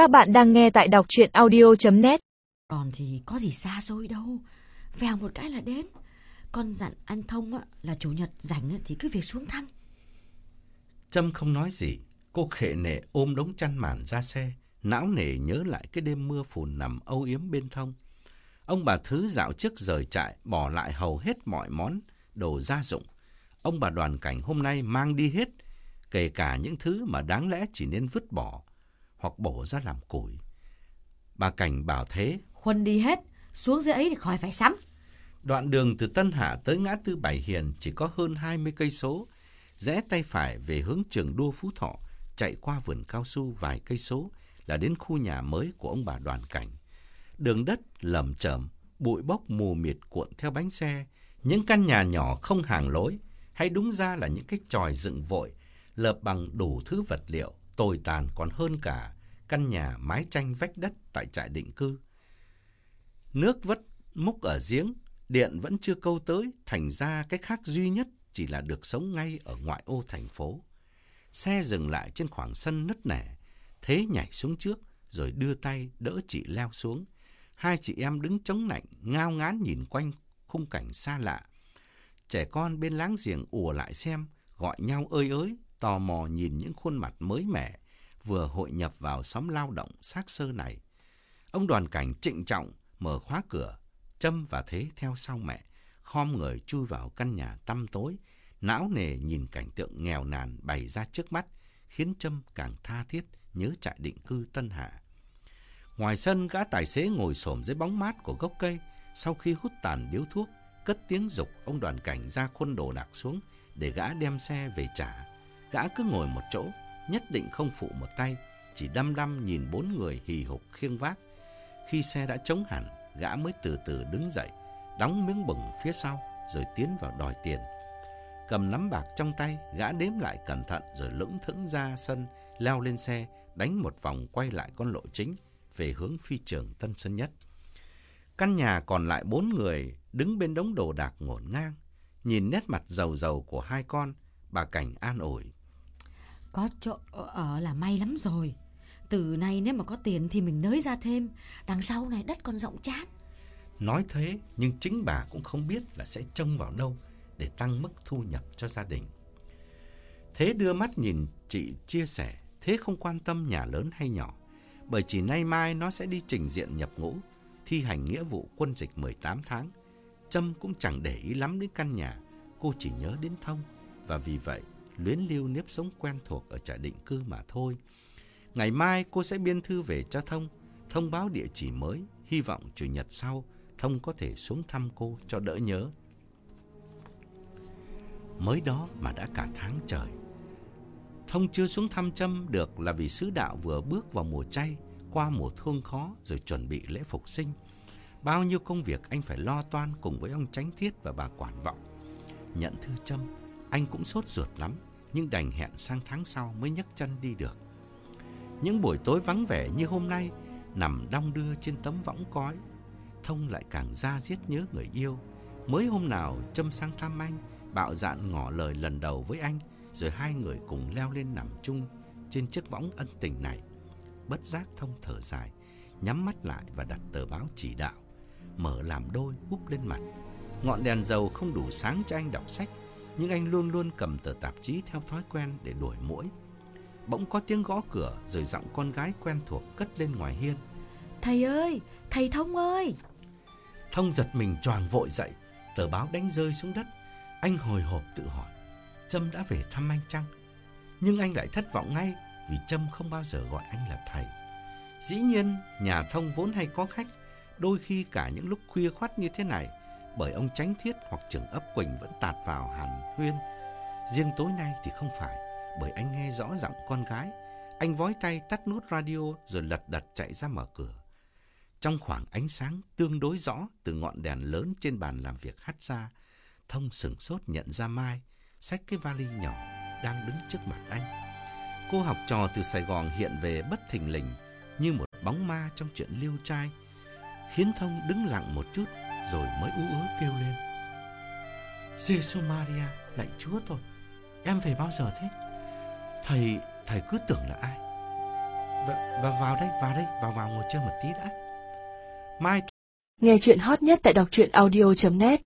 Các bạn đang nghe tại đọc chuyện audio.net Còn thì có gì xa xôi đâu Vèo một cái là đến Con dặn anh Thông á, là chủ nhật rảnh á, thì cứ việc xuống thăm Trâm không nói gì. Cô khệ nệ ôm đống chăn màn ra xe. Não nề nhớ lại cái đêm mưa phùn nằm âu yếm bên thông. Ông bà Thứ dạo trước rời trại bỏ lại hầu hết mọi món đồ gia dụng. Ông bà đoàn cảnh hôm nay mang đi hết, kể cả những thứ mà đáng lẽ chỉ nên vứt bỏ hoặc bổ ra làm củi. Bà Cảnh bảo thế, Khuân đi hết Xuống dưới ấy thì khỏi phải sắm đoạn đường từ Tân Hạ tới ngã tư Bảy Hiền chỉ có hơn 20 cây số, rẽ tay phải về hướng trường đua Phú Thọ, chạy qua vườn cao su vài cây số là đến khu nhà mới của ông bà đoàn cảnh. Đường đất lầm chởm, bụi bốc mù mịt cuộn theo bánh xe, những căn nhà nhỏ không hàng lối, hay đúng ra là những cái tròi dựng vội, lợp bằng đủ thứ vật liệu, tồi tàn còn hơn cả căn nhà mái tranh vách đất tại trại định cư. Nước vất múc ở giếng, điện vẫn chưa câu tới, thành ra cái khác duy nhất chỉ là được sống ngay ở ngoại ô thành phố. Xe dừng lại trên khoảng sân nứt nẻ, thế nhảy xuống trước rồi đưa tay đỡ chị leo xuống. Hai chị em đứng chống nạnh, ngao ngán nhìn quanh khung cảnh xa lạ. Trẻ con bên láng giềng ùa lại xem, gọi nhau ơi ới, tò mò nhìn những khuôn mặt mới mẻ, vừa hội nhập vào xóm lao động xác sơ này. Ông đoàn cảnh trịnh trọng mở khóa cửa, châm và thế theo sau mẹ, khom người chui vào căn nhà tăm tối, não nề nhìn cảnh tượng nghèo nàn bày ra trước mắt, khiến Trâm càng tha thiết nhớ trại định cư Tân Hạ. Ngoài sân, gã tài xế ngồi xổm dưới bóng mát của gốc cây, sau khi hút tàn điếu thuốc, cất tiếng dục ông đoàn cảnh ra khuôn đồ đạc xuống để gã đem xe về trả. Gã cứ ngồi một chỗ, nhất định không phụ một tay, chỉ đăm đăm nhìn bốn người hì hục khiêng vác. Khi xe đã chống hẳn, gã mới từ từ đứng dậy, đóng miếng bừng phía sau, rồi tiến vào đòi tiền. Cầm nắm bạc trong tay, gã đếm lại cẩn thận rồi lững thững ra sân, leo lên xe, đánh một vòng quay lại con lộ chính về hướng phi trường Tân Sơn Nhất. Căn nhà còn lại bốn người đứng bên đống đồ đạc ngổn ngang, nhìn nét mặt giàu giàu của hai con, bà Cảnh an ủi. Có chỗ ở là may lắm rồi Từ nay nếu mà có tiền thì mình nới ra thêm Đằng sau này đất còn rộng chán Nói thế nhưng chính bà cũng không biết là sẽ trông vào đâu để tăng mức thu nhập cho gia đình. Thế đưa mắt nhìn chị chia sẻ, thế không quan tâm nhà lớn hay nhỏ, bởi chỉ nay mai nó sẽ đi trình diện nhập ngũ, thi hành nghĩa vụ quân dịch 18 tháng. Trâm cũng chẳng để ý lắm đến căn nhà, cô chỉ nhớ đến Thông, và vì vậy luyến lưu nếp sống quen thuộc ở trại định cư mà thôi. Ngày mai cô sẽ biên thư về cho Thông, thông báo địa chỉ mới, hy vọng chủ nhật sau Thông có thể xuống thăm cô cho đỡ nhớ. Mới đó mà đã cả tháng trời. Thông chưa xuống thăm châm được là vì sứ đạo vừa bước vào mùa chay, qua mùa thương khó rồi chuẩn bị lễ phục sinh. Bao nhiêu công việc anh phải lo toan cùng với ông Tránh Thiết và bà Quản Vọng. Nhận thư châm anh cũng sốt ruột lắm, nhưng đành hẹn sang tháng sau mới nhấc chân đi được. Những buổi tối vắng vẻ như hôm nay, nằm đong đưa trên tấm võng cói, Thông lại càng ra giết nhớ người yêu. Mới hôm nào Trâm sang thăm anh, bạo dạn ngỏ lời lần đầu với anh, rồi hai người cùng leo lên nằm chung trên chiếc võng ân tình này. Bất giác Thông thở dài, nhắm mắt lại và đặt tờ báo chỉ đạo, mở làm đôi húp lên mặt. Ngọn đèn dầu không đủ sáng cho anh đọc sách, nhưng anh luôn luôn cầm tờ tạp chí theo thói quen để đuổi mũi. Bỗng có tiếng gõ cửa rồi giọng con gái quen thuộc cất lên ngoài hiên. Thầy ơi, thầy Thông ơi Thông giật mình choàng vội dậy, tờ báo đánh rơi xuống đất. Anh hồi hộp tự hỏi, Trâm đã về thăm anh chăng? Nhưng anh lại thất vọng ngay vì Trâm không bao giờ gọi anh là thầy. Dĩ nhiên, nhà Thông vốn hay có khách, đôi khi cả những lúc khuya khoắt như thế này, bởi ông Tránh Thiết hoặc trưởng ấp Quỳnh vẫn tạt vào hàn huyên. Riêng tối nay thì không phải, bởi anh nghe rõ giọng con gái. Anh vói tay tắt nút radio rồi lật đật chạy ra mở cửa. Trong khoảng ánh sáng tương đối rõ từ ngọn đèn lớn trên bàn làm việc hắt ra, Thông sửng sốt nhận ra Mai, xách cái vali nhỏ, đang đứng trước mặt anh. Cô học trò từ Sài Gòn hiện về bất thình lình, như một bóng ma trong chuyện liêu trai, khiến Thông đứng lặng một chút rồi mới ú ớ kêu lên. giê Maria, lạy Chúa tôi, em về bao giờ thế? Thầy, thầy cứ tưởng là ai? và, và vào đây, vào đây, vào vào ngồi chơi một tí đã. Mai Nghe chuyện hot nhất tại đọc truyện audio.net